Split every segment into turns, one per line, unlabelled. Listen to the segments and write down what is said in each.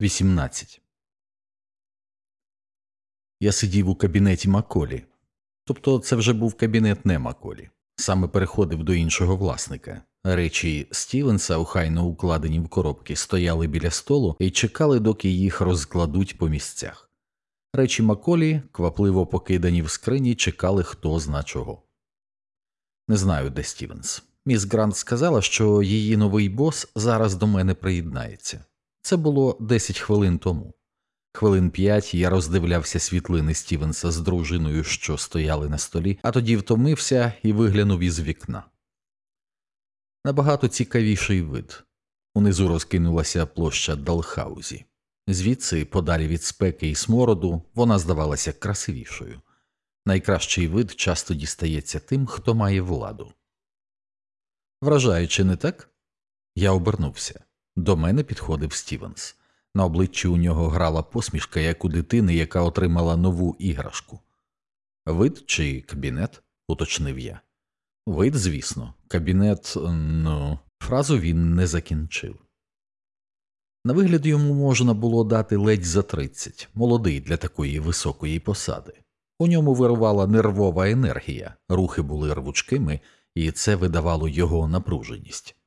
18. Я сидів у кабінеті Маколі. Тобто це вже був кабінет не Маколі. Саме переходив до іншого власника. Речі Стівенса, охайно укладені в коробки, стояли біля столу і чекали, доки їх розкладуть по місцях. Речі Маколі, квапливо покидані в скрині, чекали хто зна чого. Не знаю, де Стівенс. Міс Грант сказала, що її новий бос зараз до мене приєднається. Це було 10 хвилин тому. Хвилин п'ять я роздивлявся світлини Стівенса з дружиною, що стояли на столі, а тоді втомився і виглянув із вікна. Набагато цікавіший вид. Унизу розкинулася площа Далхаузі. Звідси, подалі від спеки і смороду, вона здавалася красивішою. Найкращий вид часто дістається тим, хто має владу. Вражаючи, не так? Я обернувся. До мене підходив Стівенс. На обличчі у нього грала посмішка, як у дитини, яка отримала нову іграшку. Вид чи кабінет? уточнив я. Вид, звісно, кабінет, ну, фразу він не закінчив. На вигляд йому можна було дати ледь за тридцять, молодий для такої високої посади. У ньому вирувала нервова енергія, рухи були рвучкими, і це видавало його напруженість.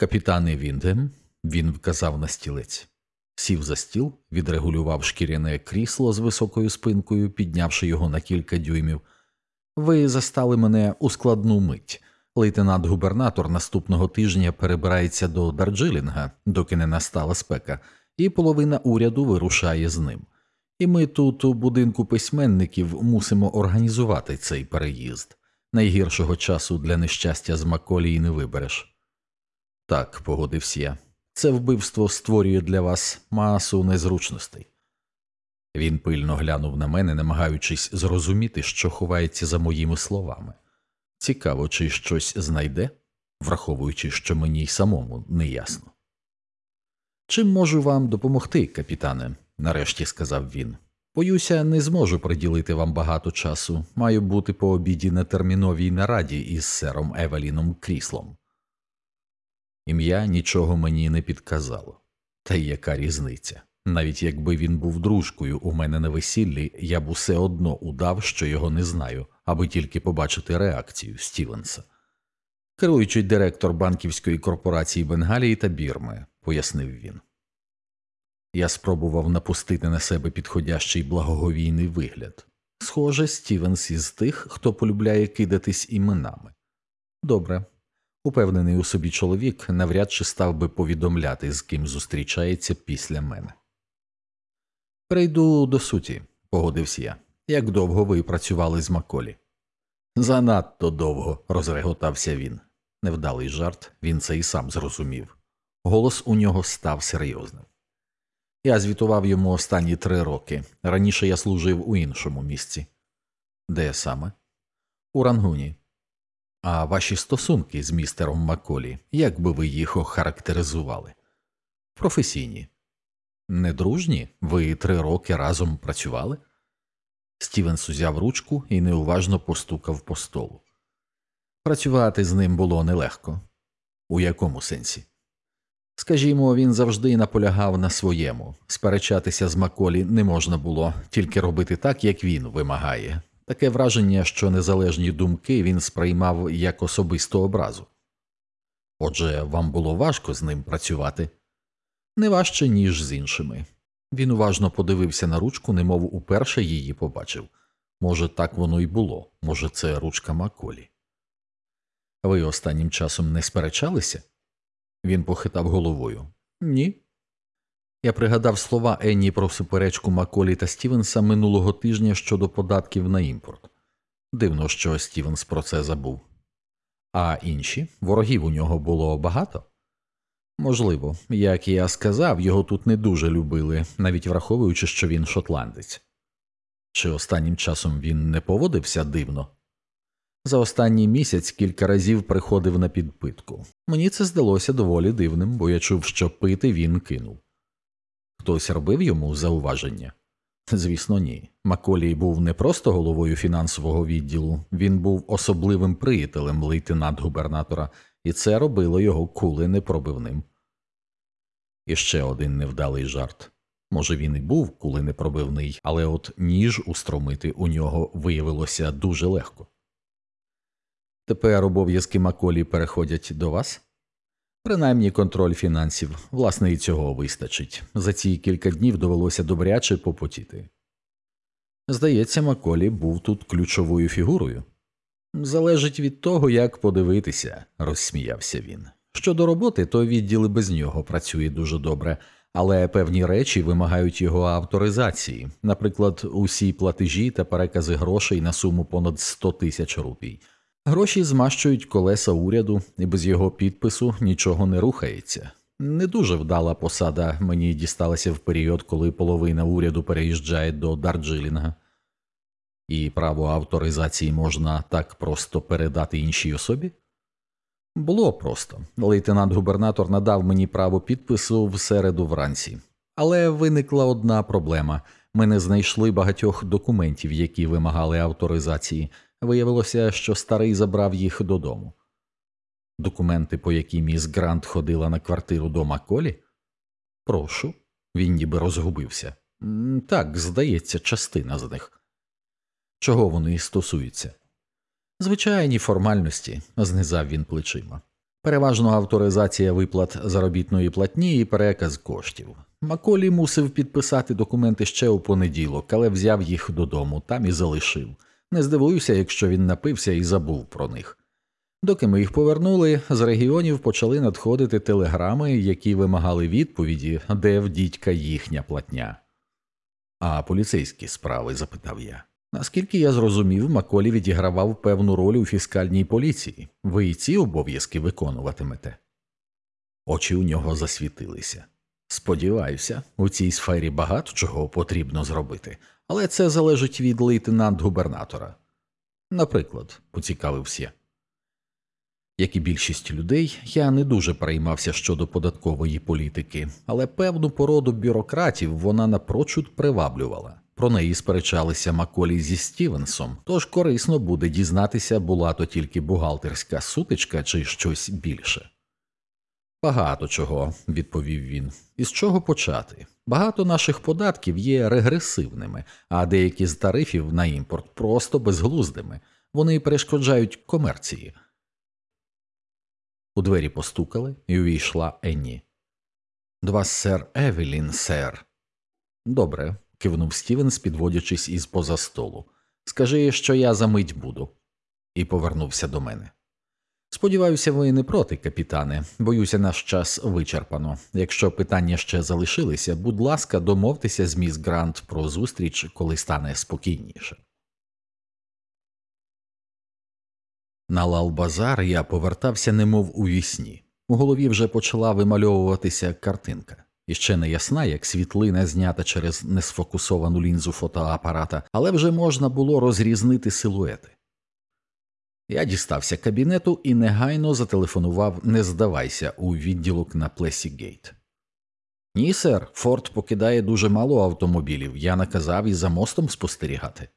Капітане Віндем, він вказав на стілець, сів за стіл, відрегулював шкіряне крісло з високою спинкою, піднявши його на кілька дюймів. Ви застали мене у складну мить. Лейтенант губернатор наступного тижня перебирається до Дарджилінга, доки не настала спека, і половина уряду вирушає з ним. І ми тут, у будинку письменників, мусимо організувати цей переїзд. Найгіршого часу для нещастя з Маколії не вибереш. Так, погодився я. Це вбивство створює для вас масу незручностей. Він пильно глянув на мене, намагаючись зрозуміти, що ховається за моїми словами. Цікаво, чи щось знайде, враховуючи, що мені й самому не ясно. Чим можу вам допомогти, капітане? нарешті сказав він. Боюся, не зможу приділити вам багато часу. Маю бути по обіді на терміновій нараді із сером Евеліном Кріслом. Ім'я нічого мені не підказало. Та й яка різниця? Навіть якби він був дружкою у мене на весіллі, я б усе одно удав, що його не знаю, аби тільки побачити реакцію Стівенса. Керуючий директор банківської корпорації Бенгалії та Бірми, пояснив він. Я спробував напустити на себе підходящий благоговійний вигляд. Схоже, Стівенс із тих, хто полюбляє кидатись іменами. Добре, упевнений у собі чоловік навряд чи став би повідомляти, з ким зустрічається після мене. Прийду до суті, погодився я. Як довго ви працювали з Маколі? Занадто довго, розреготався він. Невдалий жарт, він це і сам зрозумів. Голос у нього став серйозним. Я звітував йому останні три роки. Раніше я служив у іншому місці. Де саме? У Рангуні. А ваші стосунки з містером Маколі, як би ви їх охарактеризували? Професійні. Недружні? Ви три роки разом працювали? Стівенс узяв ручку і неуважно постукав по столу. Працювати з ним було нелегко. У якому сенсі? Скажімо, він завжди наполягав на своєму. Сперечатися з Маколі не можна було, тільки робити так, як він вимагає. Таке враження, що незалежні думки він сприймав як особисту образу. Отже, вам було важко з ним працювати не важче, ніж з іншими. Він уважно подивився на ручку, немов уперше її побачив. Може, так воно й було, може, це ручка Маколі. Ви останнім часом не сперечалися? Він похитав головою. Ні. Я пригадав слова Енні про суперечку Маколі та Стівенса минулого тижня щодо податків на імпорт. Дивно, що Стівенс про це забув. А інші ворогів у нього було багато. Можливо, як я сказав, його тут не дуже любили, навіть враховуючи, що він шотландець. Чи останнім часом він не поводився дивно? За останній місяць кілька разів приходив на підпитку. Мені це здалося доволі дивним, бо я чув, що пити він кинув. Хтось робив йому зауваження? Звісно, ні. Маколій був не просто головою фінансового відділу, він був особливим приятелем лейтенант губернатора, і це робило його кули непробивним. І ще один невдалий жарт. Може, він і був куленепробивний, але от ніж устромити у нього виявилося дуже легко. Тепер обов'язки Маколі переходять до вас? Принаймні контроль фінансів, власне, і цього вистачить. За ці кілька днів довелося добряче попотіти. Здається, Маколі був тут ключовою фігурою. Залежить від того, як подивитися, розсміявся він. Щодо роботи, то відділ і без нього працює дуже добре, але певні речі вимагають його авторизації, наприклад, усі платежі та перекази грошей на суму понад 100 тисяч рупій. Гроші змащують колеса уряду, і без його підпису нічого не рухається. Не дуже вдала посада мені дісталася в період, коли половина уряду переїжджає до Дарджилінга. І право авторизації можна так просто передати іншій особі? Було просто. Лейтенант губернатор надав мені право підпису в середу вранці. Але виникла одна проблема ми не знайшли багатьох документів, які вимагали авторизації. Виявилося, що старий забрав їх додому. Документи, по які міс Грант ходила на квартиру до Маколі? Прошу, він ніби розгубився. Так, здається, частина з них. Чого вони стосуються? Звичайні формальності, знизав він плечима. Переважно авторизація виплат заробітної платні і переказ коштів. Маколі мусив підписати документи ще у понеділок, але взяв їх додому, там і залишив. Не здивуюся, якщо він напився і забув про них. Доки ми їх повернули, з регіонів почали надходити телеграми, які вимагали відповіді, де в дідька їхня платня. А поліцейські справи? запитав я. Наскільки я зрозумів, Маколі відігравав певну роль у фіскальній поліції. Ви і ці обов'язки виконуватимете. Очі у нього засвітилися. Сподіваюся, у цій сфері багато чого потрібно зробити, але це залежить від лейтенант губернатора. Наприклад, поцікавився. Як і більшість людей, я не дуже переймався щодо податкової політики, але певну породу бюрократів вона напрочуд приваблювала. Про неї сперечалися Маколі зі Стівенсом, тож корисно буде дізнатися, була то тільки бухгалтерська сутичка чи щось більше. Багато чого, відповів він. Із чого почати? Багато наших податків є регресивними, а деякі з тарифів на імпорт просто безглуздими. Вони перешкоджають комерції. У двері постукали і увійшла Енні. До вас сер Евелін, сер. Добре, кивнув Стівенс, підводячись із поза столу. Скажи, що я за мить буду. І повернувся до мене. Сподіваюся, ви не проти, капітане. Боюся, наш час вичерпано. Якщо питання ще залишилися, будь ласка, домовтеся з міс Грант про зустріч, коли стане спокійніше. На Лалбазар я повертався немов у вісні. У голові вже почала вимальовуватися картинка. І ще не ясна, як світлина знята через несфокусовану лінзу фотоапарата, але вже можна було розрізнити силуети. Я дістався кабінету і негайно зателефонував Не здавайся у відділок на Плесі-Гейт. Ні, сер, Форт покидає дуже мало автомобілів. Я наказав і за мостом спостерігати.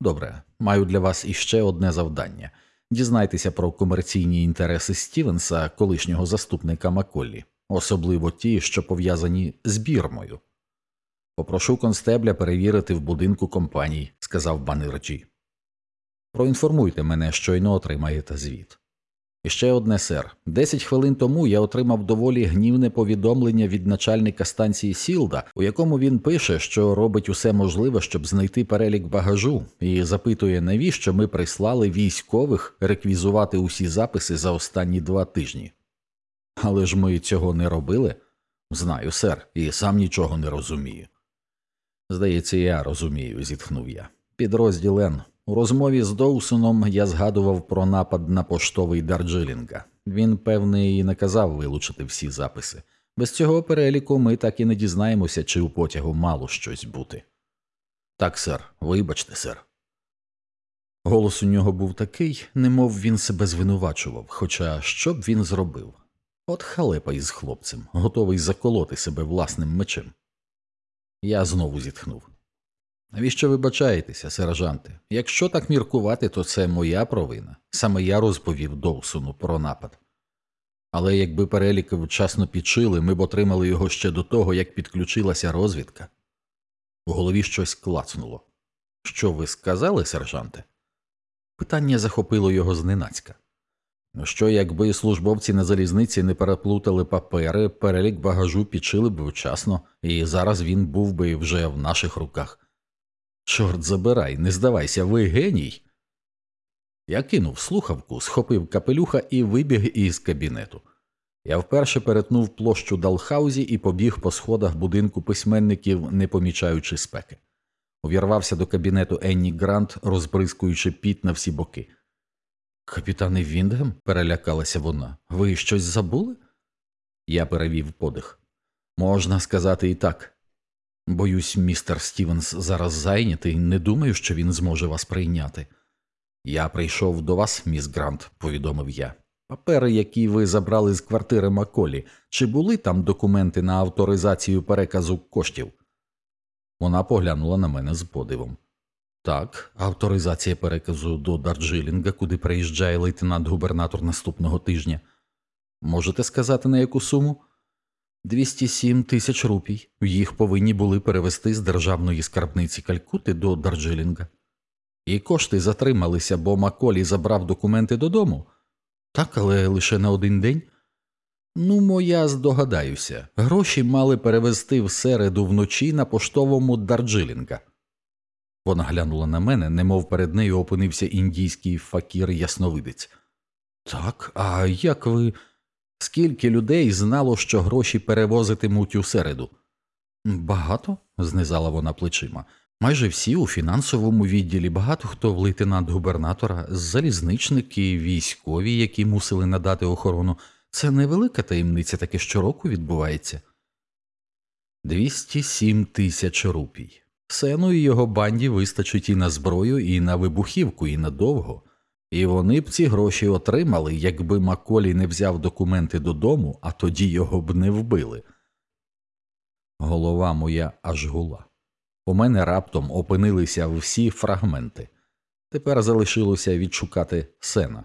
Добре, маю для вас іще одне завдання. Дізнайтеся про комерційні інтереси Стівенса, колишнього заступника Маколлі, особливо ті, що пов'язані з Бірмою. Попрошу констебля перевірити в будинку компаній, сказав Банерджі. Проінформуйте мене, щойно отримаєте звіт. І ще одне, сер. Десять хвилин тому я отримав доволі гнівне повідомлення від начальника станції Сілда, у якому він пише, що робить усе можливе, щоб знайти перелік багажу, і запитує, навіщо ми прислали військових реквізувати усі записи за останні два тижні. Але ж ми цього не робили. Знаю, сер, і сам нічого не розумію. Здається, я розумію, зітхнув я. Підрозділ Н. У розмові з Доусоном я згадував про напад на поштовий Дарджилінга. Він, певне, і наказав вилучити всі записи. Без цього переліку ми так і не дізнаємося, чи у потягу мало щось бути. Так, сер, вибачте, сер. Голос у нього був такий, немов він себе звинувачував, хоча що б він зробив? От халепа із хлопцем, готовий заколоти себе власним мечем. Я знову зітхнув. Навіщо вибачаєтеся, сержанте? Якщо так міркувати, то це моя провина. Саме я розповів Доусону про напад. Але якби перелік вчасно підшили, ми б отримали його ще до того, як підключилася розвідка. У голові щось клацнуло. Що ви сказали, сержанте? Питання захопило його зненацька. Що, якби службовці на залізниці не переплутали папери, перелік багажу підшили б вчасно, і зараз він був би вже в наших руках. Чорт забирай, не здавайся, ви геній. Я кинув слухавку, схопив капелюха і вибіг із кабінету. Я вперше перетнув площу Далхаузі і побіг по сходах будинку письменників, не помічаючи спеки. Увірвався до кабінету Енні Грант, розбризкуючи піт на всі боки. Капітане Віндгем? перелякалася вона. Ви щось забули? Я перевів подих. Можна сказати і так. Боюсь, містер Стівенс зараз зайнятий, не думаю, що він зможе вас прийняти. Я прийшов до вас, міс Грант, повідомив я. Папери, які ви забрали з квартири Маколі, чи були там документи на авторизацію переказу коштів? Вона поглянула на мене з подивом. Так, авторизація переказу до Дарджилінга, куди приїжджає лейтенант-губернатор наступного тижня. Можете сказати, на яку суму? 207 тисяч рупій. Їх повинні були перевести з державної скарбниці Калькути до Дарджилінга. І кошти затрималися, бо Маколі забрав документи додому. Так, але лише на один день. Ну, мо, я здогадаюся, гроші мали перевезти в середу вночі на поштовому Дарджилінга. Вона глянула на мене, немов перед нею опинився індійський факір ясновидець. Так, а як ви. Скільки людей знало, що гроші перевозитимуть у середу? Багато, знизала вона плечима. Майже всі у фінансовому відділі, багато хто в лейтенант губернатора, залізничники, військові, які мусили надати охорону. Це невелика таємниця, таке щороку відбувається. 207 тисяч рупій. Сену і його банді вистачить і на зброю, і на вибухівку, і надовго. І вони б ці гроші отримали, якби Маколі не взяв документи додому, а тоді його б не вбили. Голова моя аж гула. У мене раптом опинилися всі фрагменти. Тепер залишилося відшукати сена.